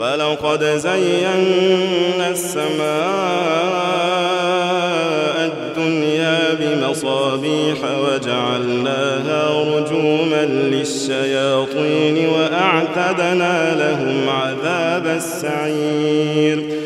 ولقد زينا السماء الدنيا بمصابيح وجعلناها رجوما للشياطين وأعتدنا لهم عذاب السعير.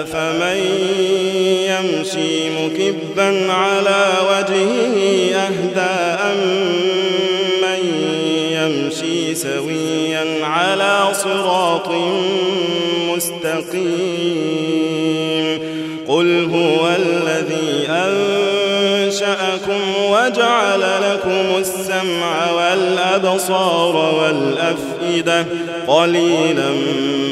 أفمن يمشي مكبا على وجهه أهدى أم من يمشي سويا على صراط مستقيم. قل هو الذي أنشأكم وجعل لكم السمع والأبصار والأفئدة قليلا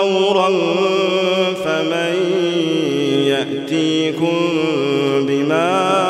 غورا فمن يأتيكم بماء